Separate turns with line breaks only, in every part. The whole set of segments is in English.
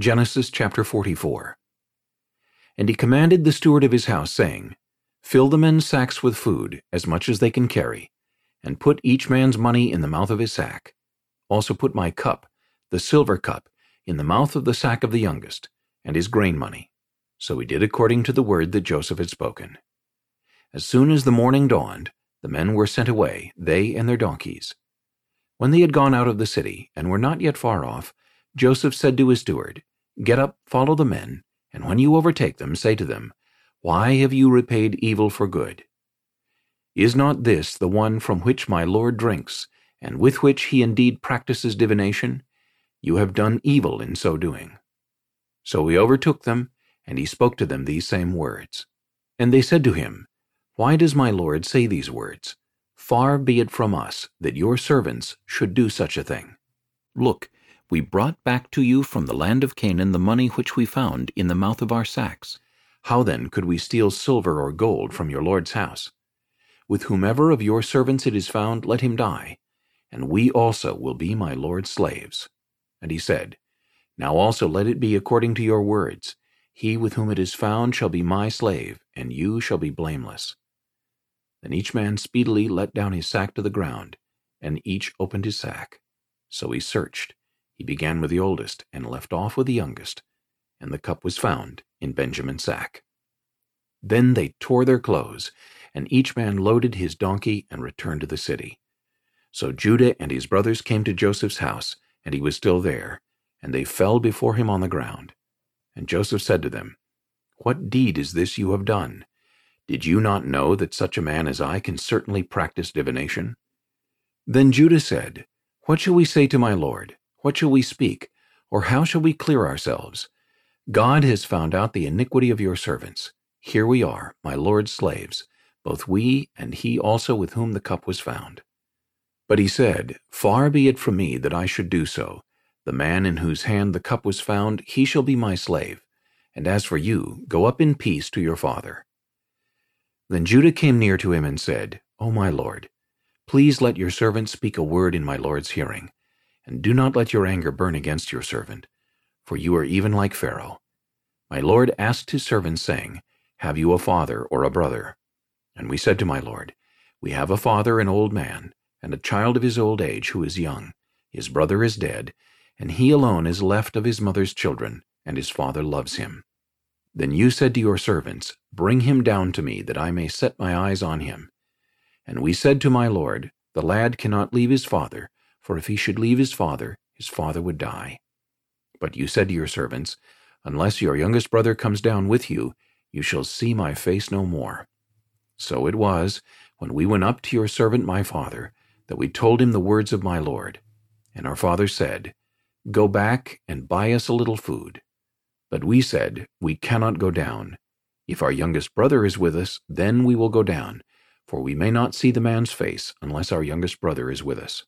Genesis chapter 44 And he commanded the steward of his house, saying, Fill the men's sacks with food, as much as they can carry, and put each man's money in the mouth of his sack. Also put my cup, the silver cup, in the mouth of the sack of the youngest, and his grain money. So he did according to the word that Joseph had spoken. As soon as the morning dawned, the men were sent away, they and their donkeys. When they had gone out of the city, and were not yet far off, Joseph said to his steward, Get up, follow the men, and when you overtake them, say to them, Why have you repaid evil for good? Is not this the one from which my Lord drinks, and with which he indeed practices divination? You have done evil in so doing. So he overtook them, and he spoke to them these same words. And they said to him, Why does my Lord say these words? Far be it from us that your servants should do such a thing. Look, we brought back to you from the land of Canaan the money which we found in the mouth of our sacks. How then could we steal silver or gold from your Lord's house? With whomever of your servants it is found, let him die, and we also will be my Lord's slaves. And he said, Now also let it be according to your words. He with whom it is found shall be my slave, and you shall be blameless. Then each man speedily let down his sack to the ground, and each opened his sack. So he searched, he began with the oldest and left off with the youngest, and the cup was found in Benjamin's sack. Then they tore their clothes, and each man loaded his donkey and returned to the city. So Judah and his brothers came to Joseph's house, and he was still there, and they fell before him on the ground. And Joseph said to them, What deed is this you have done? Did you not know that such a man as I can certainly practice divination? Then Judah said, What shall we say to my lord? What shall we speak? Or how shall we clear ourselves? God has found out the iniquity of your servants. Here we are, my Lord's slaves, both we and he also with whom the cup was found. But he said, Far be it from me that I should do so. The man in whose hand the cup was found, he shall be my slave. And as for you, go up in peace to your father. Then Judah came near to him and said, O my lord, please let your servant speak a word in my lord's hearing and do not let your anger burn against your servant, for you are even like Pharaoh. My lord asked his servants, saying, Have you a father or a brother? And we said to my lord, We have a father, an old man, and a child of his old age who is young. His brother is dead, and he alone is left of his mother's children, and his father loves him. Then you said to your servants, Bring him down to me, that I may set my eyes on him. And we said to my lord, The lad cannot leave his father, for if he should leave his father, his father would die. But you said to your servants, Unless your youngest brother comes down with you, you shall see my face no more. So it was, when we went up to your servant my father, that we told him the words of my Lord. And our father said, Go back and buy us a little food. But we said, We cannot go down. If our youngest brother is with us, then we will go down, for we may not see the man's face unless our youngest brother is with us.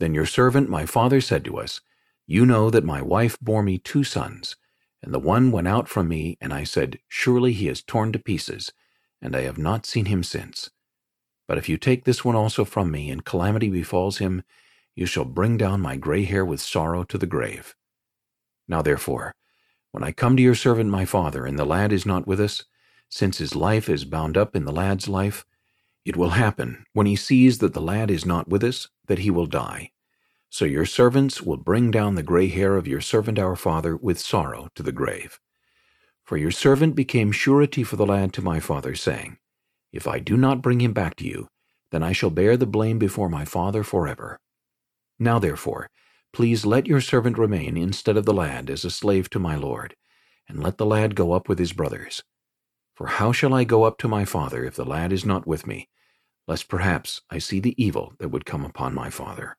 Then your servant my father said to us, You know that my wife bore me two sons, and the one went out from me, and I said, Surely he is torn to pieces, and I have not seen him since. But if you take this one also from me, and calamity befalls him, you shall bring down my gray hair with sorrow to the grave. Now therefore, when I come to your servant my father, and the lad is not with us, since his life is bound up in the lad's life, it will happen, when he sees that the lad is not with us, that he will die. So your servants will bring down the gray hair of your servant our father with sorrow to the grave. For your servant became surety for the lad to my father, saying, If I do not bring him back to you, then I shall bear the blame before my father forever. Now therefore, please let your servant remain instead of the lad as a slave to my lord, and let the lad go up with his brothers. For how shall I go up to my father if the lad is not with me, lest perhaps I see the evil that would come upon my father?